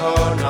or not.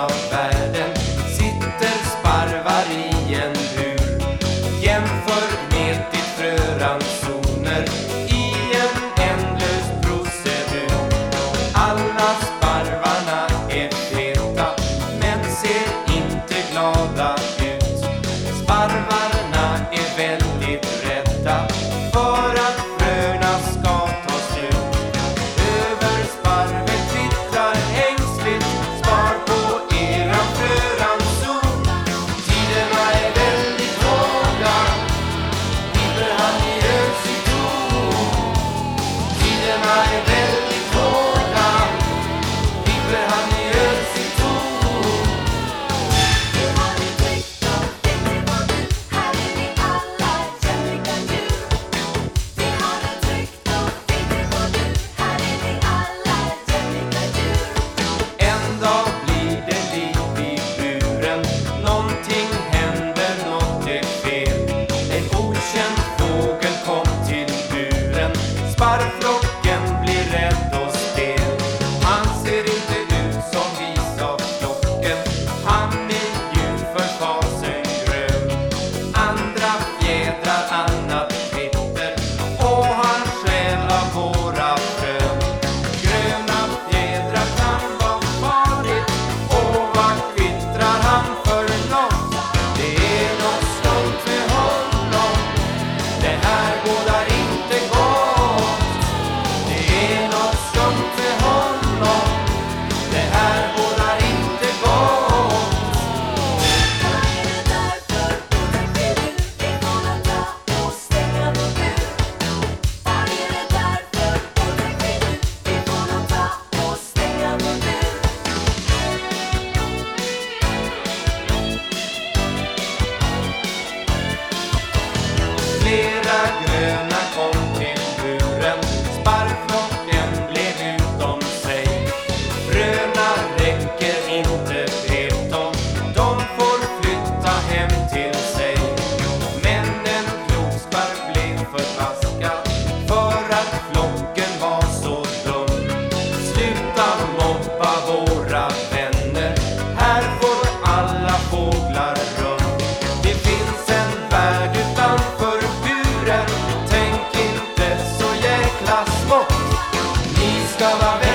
も水川め